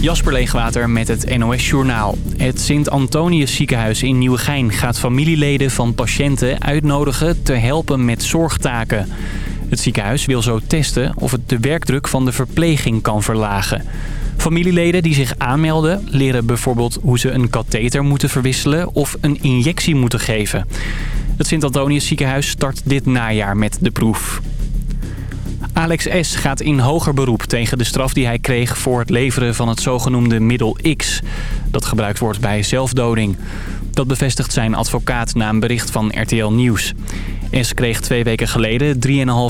Jasper Leegwater met het NOS Journaal. Het Sint-Antonius ziekenhuis in Nieuwegein gaat familieleden van patiënten uitnodigen te helpen met zorgtaken. Het ziekenhuis wil zo testen of het de werkdruk van de verpleging kan verlagen. Familieleden die zich aanmelden leren bijvoorbeeld hoe ze een katheter moeten verwisselen of een injectie moeten geven. Het Sint-Antonius ziekenhuis start dit najaar met de proef. Alex S. gaat in hoger beroep tegen de straf die hij kreeg voor het leveren van het zogenoemde middel X. Dat gebruikt wordt bij zelfdoding. Dat bevestigt zijn advocaat na een bericht van RTL Nieuws. S. kreeg twee weken geleden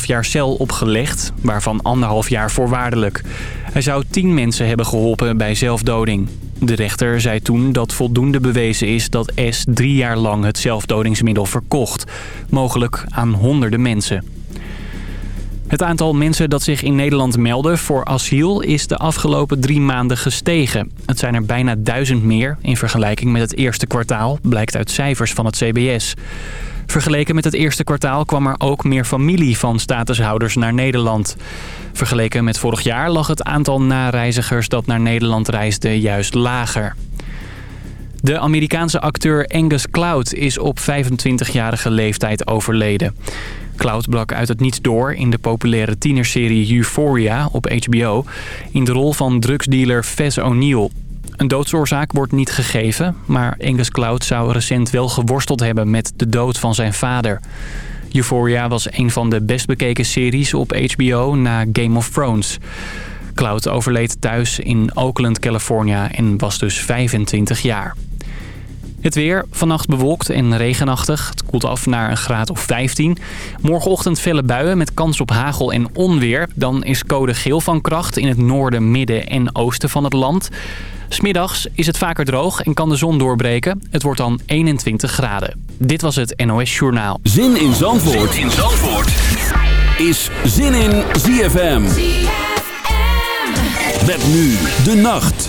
3,5 jaar cel opgelegd, waarvan anderhalf jaar voorwaardelijk. Hij zou tien mensen hebben geholpen bij zelfdoding. De rechter zei toen dat voldoende bewezen is dat S. drie jaar lang het zelfdodingsmiddel verkocht. Mogelijk aan honderden mensen. Het aantal mensen dat zich in Nederland melden voor asiel is de afgelopen drie maanden gestegen. Het zijn er bijna duizend meer in vergelijking met het eerste kwartaal, blijkt uit cijfers van het CBS. Vergeleken met het eerste kwartaal kwam er ook meer familie van statushouders naar Nederland. Vergeleken met vorig jaar lag het aantal nareizigers dat naar Nederland reisde juist lager. De Amerikaanse acteur Angus Cloud is op 25-jarige leeftijd overleden. Cloud brak uit het niets door in de populaire tienerserie Euphoria op HBO... in de rol van drugsdealer Fez O'Neill. Een doodsoorzaak wordt niet gegeven, maar Angus Cloud zou recent wel geworsteld hebben met de dood van zijn vader. Euphoria was een van de best bekeken series op HBO na Game of Thrones. Cloud overleed thuis in Oakland, California en was dus 25 jaar. Het weer, vannacht bewolkt en regenachtig. Het koelt af naar een graad of 15. Morgenochtend felle buien met kans op hagel en onweer. Dan is code geel van kracht in het noorden, midden en oosten van het land. Smiddags is het vaker droog en kan de zon doorbreken. Het wordt dan 21 graden. Dit was het NOS Journaal. Zin in Zandvoort, zin in Zandvoort. is Zin in ZFM. ZFM. Met nu de nacht.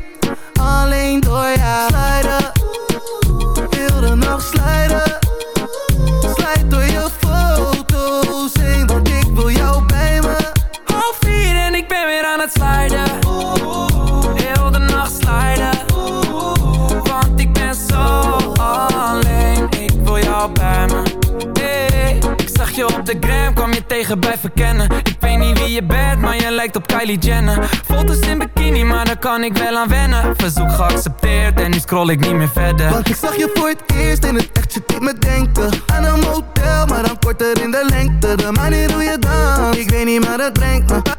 Alleen door jou. Heel de nacht slijden Slijt door je foto's heen Want ik wil jou bij me. Half vier en ik ben weer aan het slijden. Heel de nacht slijden. Want ik ben zo alleen. Ik wil jou bij me. Ik zag je op de gram, kwam je tegen bij verkennen Je bent, maar je lijkt op Kylie Jenner. Foto's in bikini, maar daar kan ik wel aan wennen. Verzoek geaccepteerd en nu scroll ik niet meer verder. Want ik zag je voor het eerst in het echt, je deed me denken. Aan een motel, maar dan korter in de lengte. De manier hoe je dans, ik weet niet maar het brengt me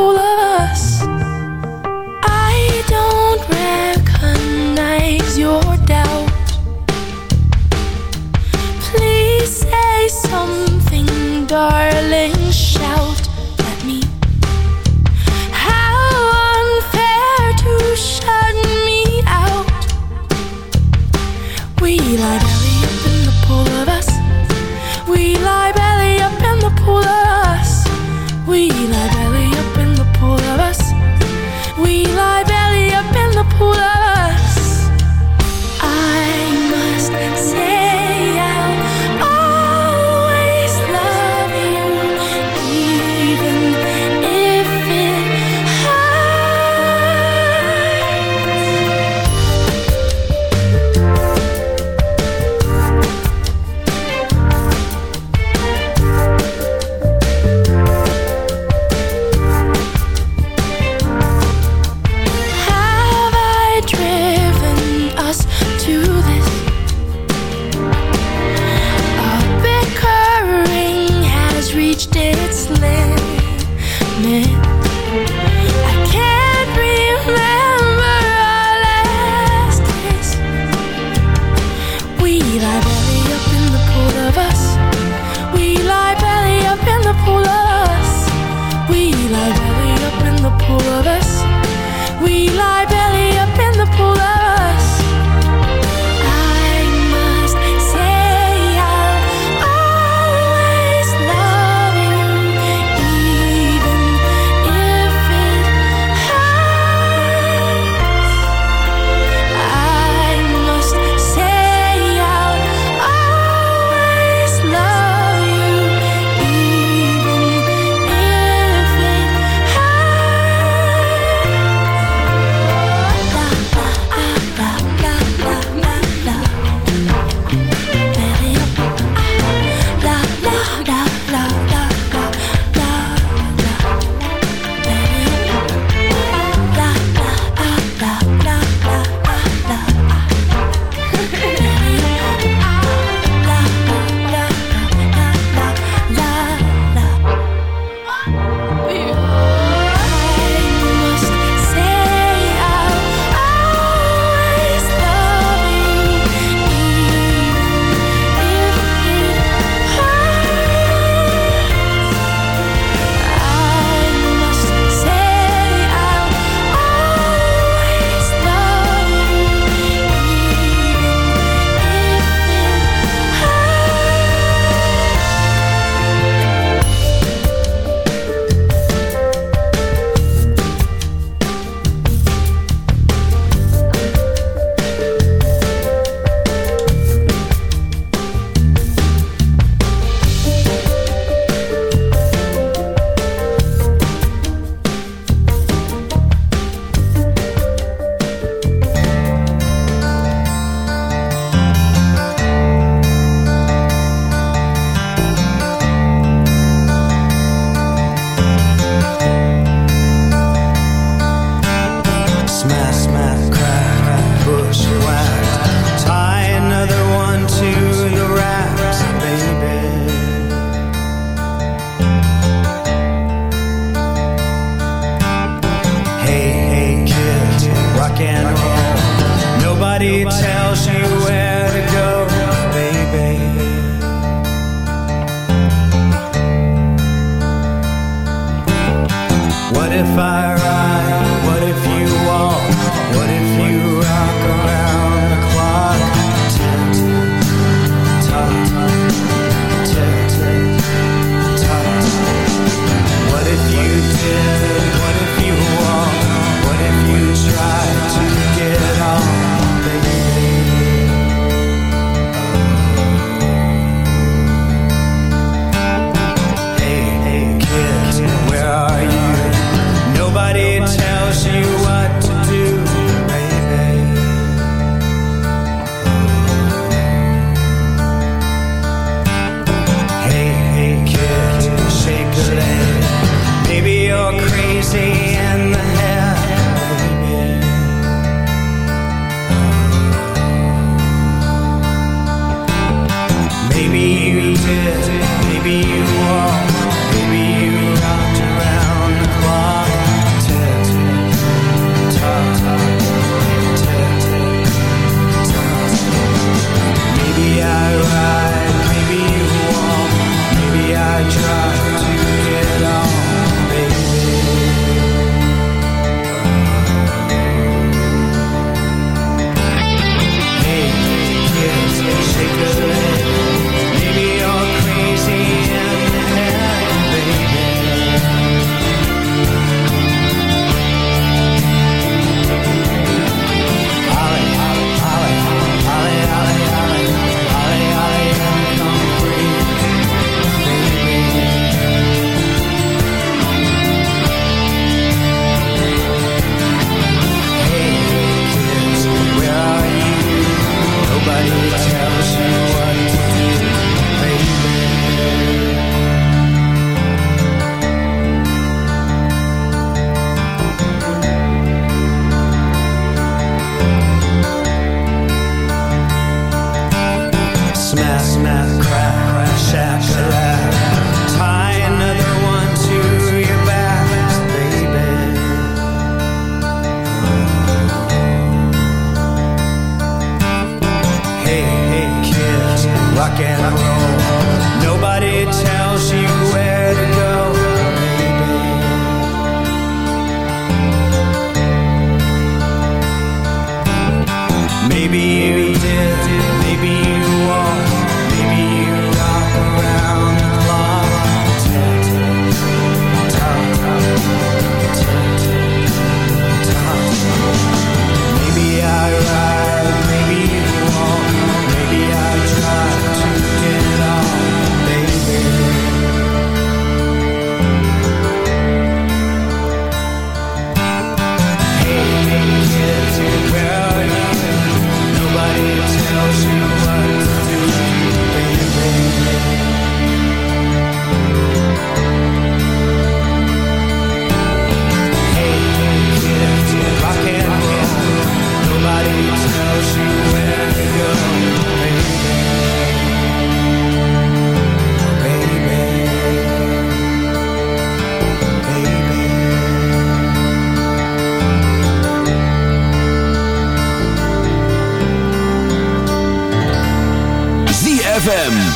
不了。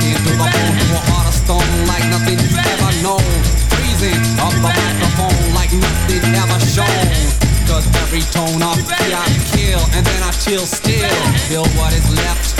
Skin to the bone to a heart of stone like nothing you've ever known. Freezing up the microphone like nothing ever shown. Cause every tone of key I kill and then I chill still. Feel what is left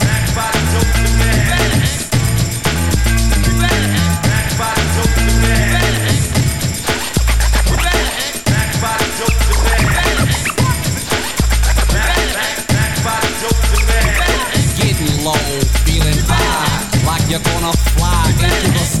you're gonna fly. Give us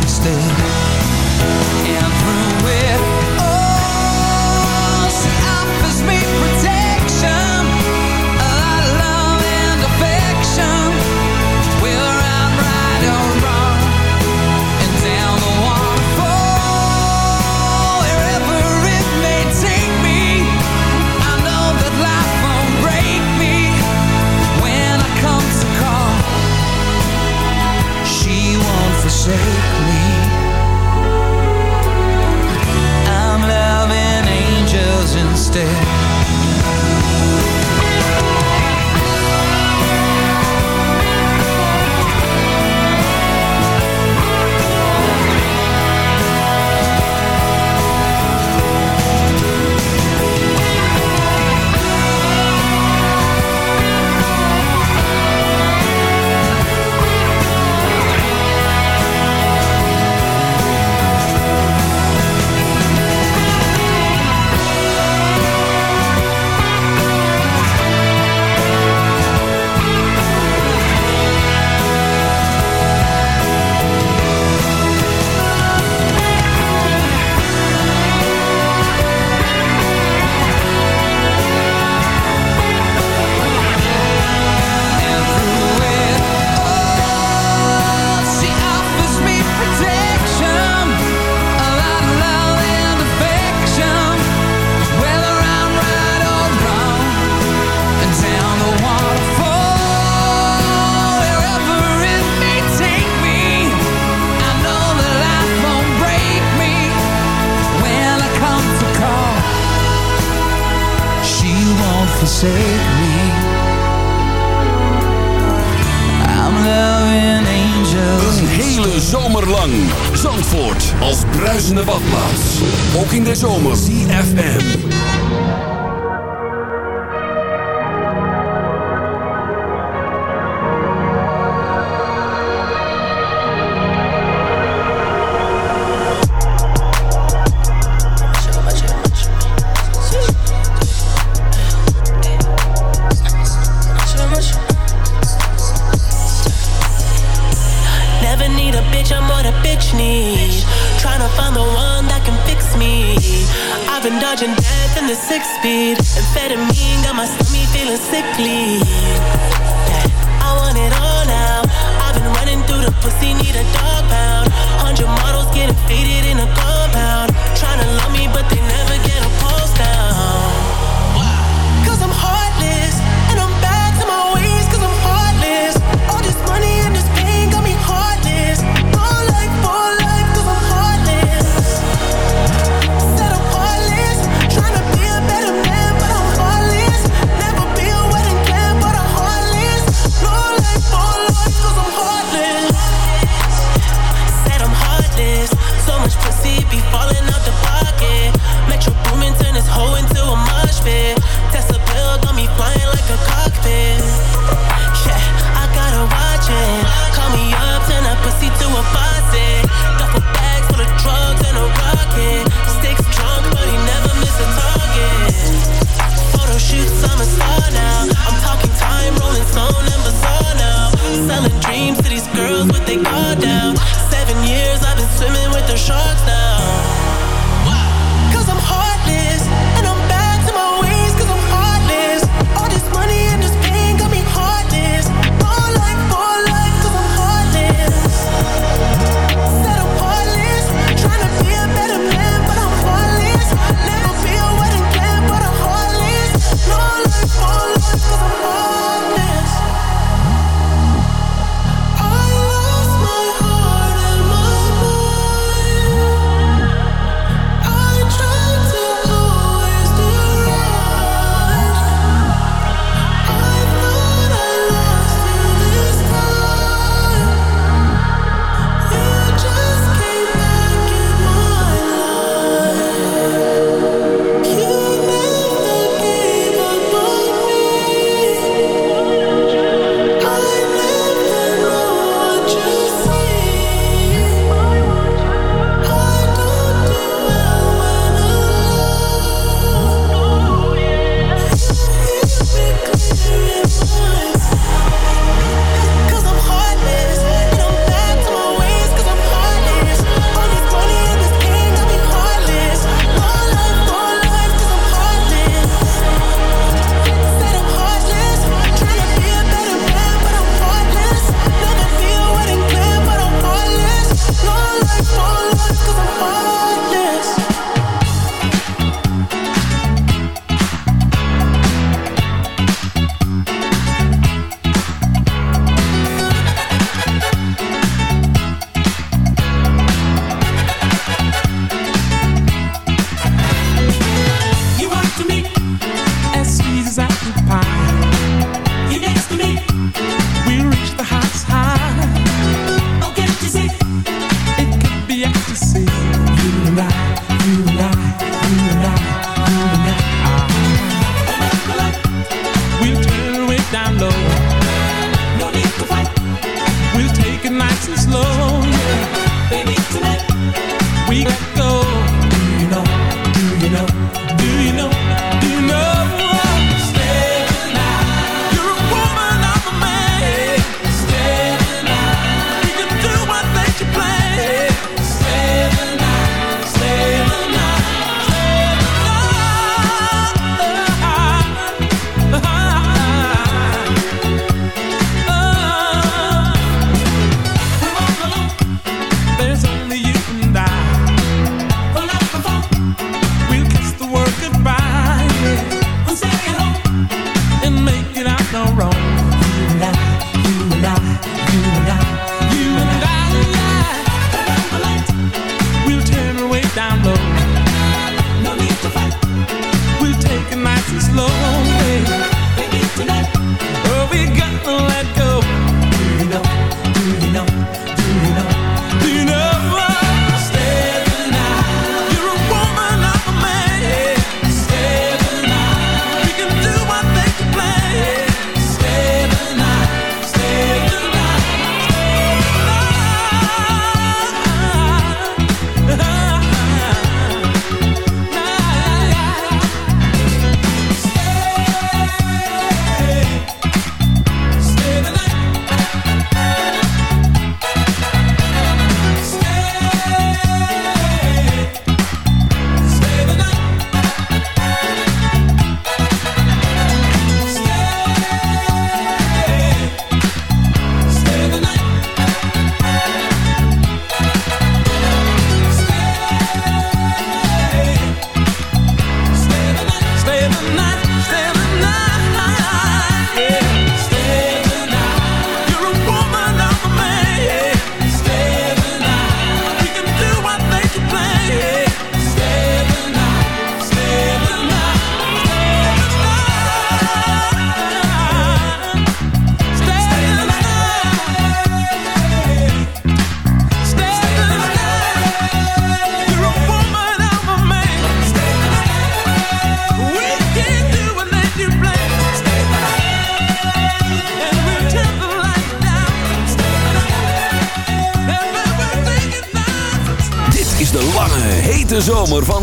instead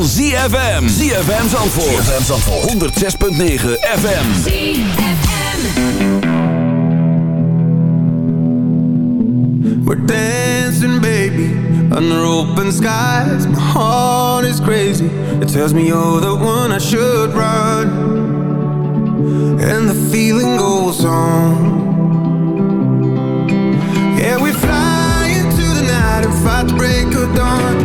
ZFM. ZFM Zandvoort. ZFM Zandvoort. 106.9 FM. ZFM. We're dancing, baby, under open skies. My heart is crazy. It tells me you're the one I should run. And the feeling goes on. Yeah, we fly into the night and fight break of dawn.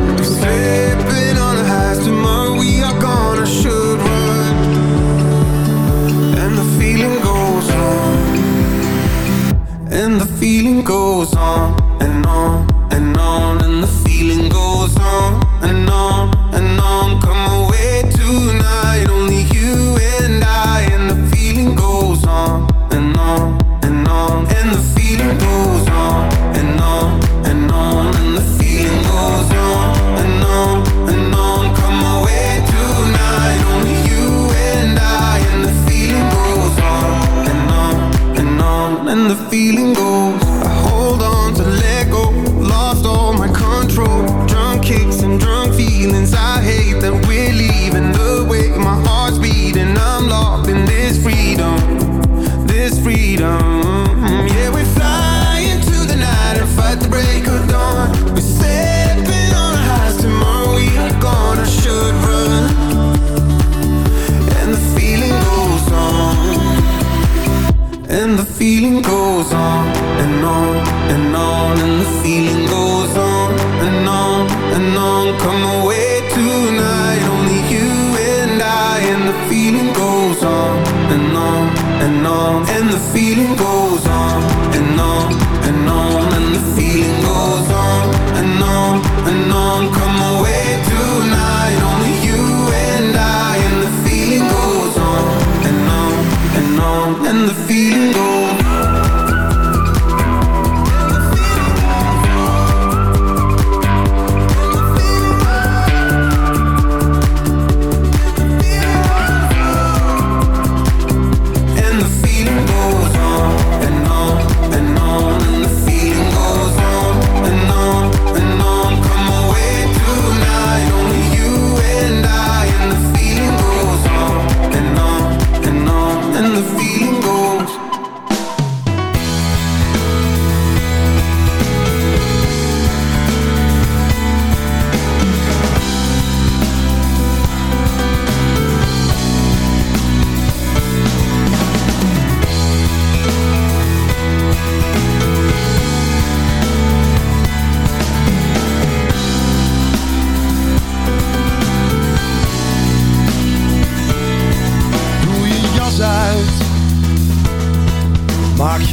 Feeling goes on and on and on. And the feeling goes on and on and on. Come away tonight, only you and I. And the feeling goes on and on and on. And the feeling goes on and on and on. And the feeling goes on and on and on. Come away tonight, only you and I. And the feeling goes on and on and on. And the feeling goes. Control. Drunk kicks and drunk feelings. I hate that we're leaving the way my heart's beating. I'm locked in this freedom. This freedom. Yeah, we fly into the night and fight the break of dawn. We're stepping on the highs tomorrow. We are gonna should run. And the feeling goes on. And the feeling goes on and on and on And the feeling goes feel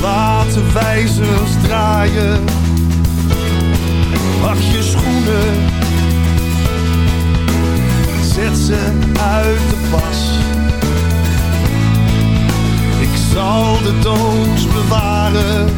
Laat de wijzers draaien. Wacht je schoenen. Zet ze uit de pas. Ik zal de doos bewaren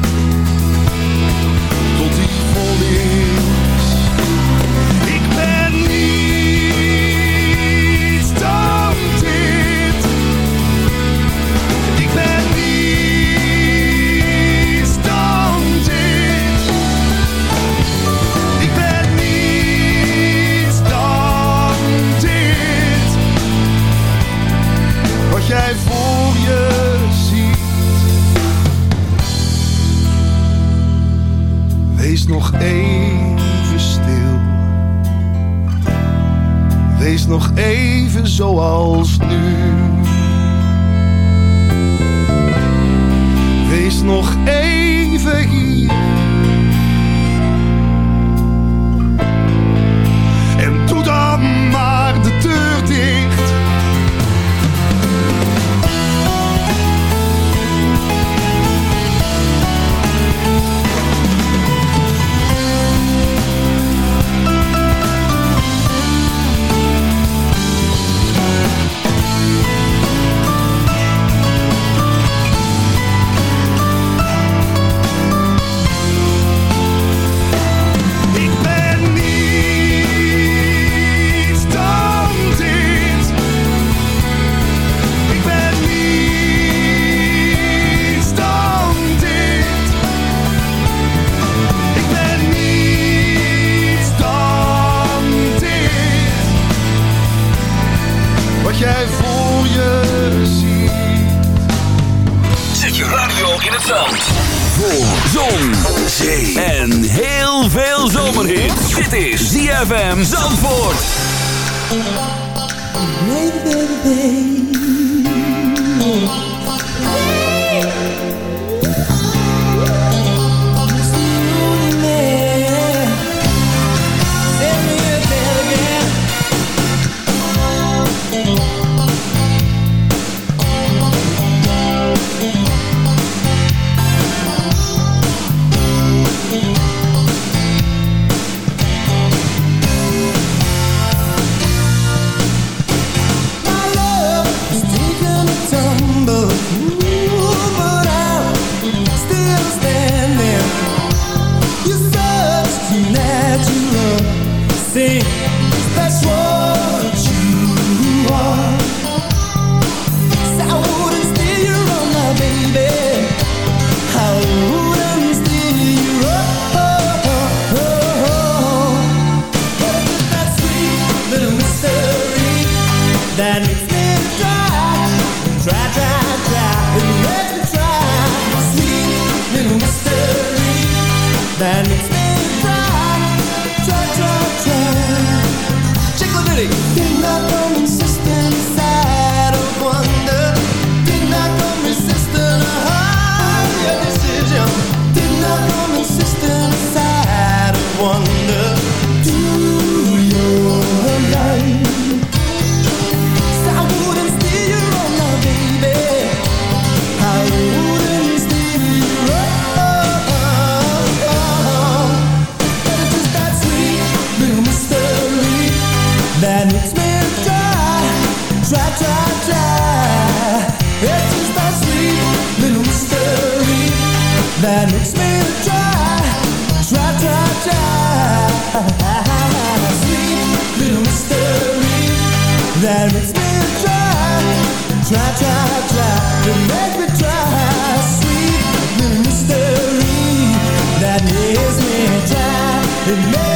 It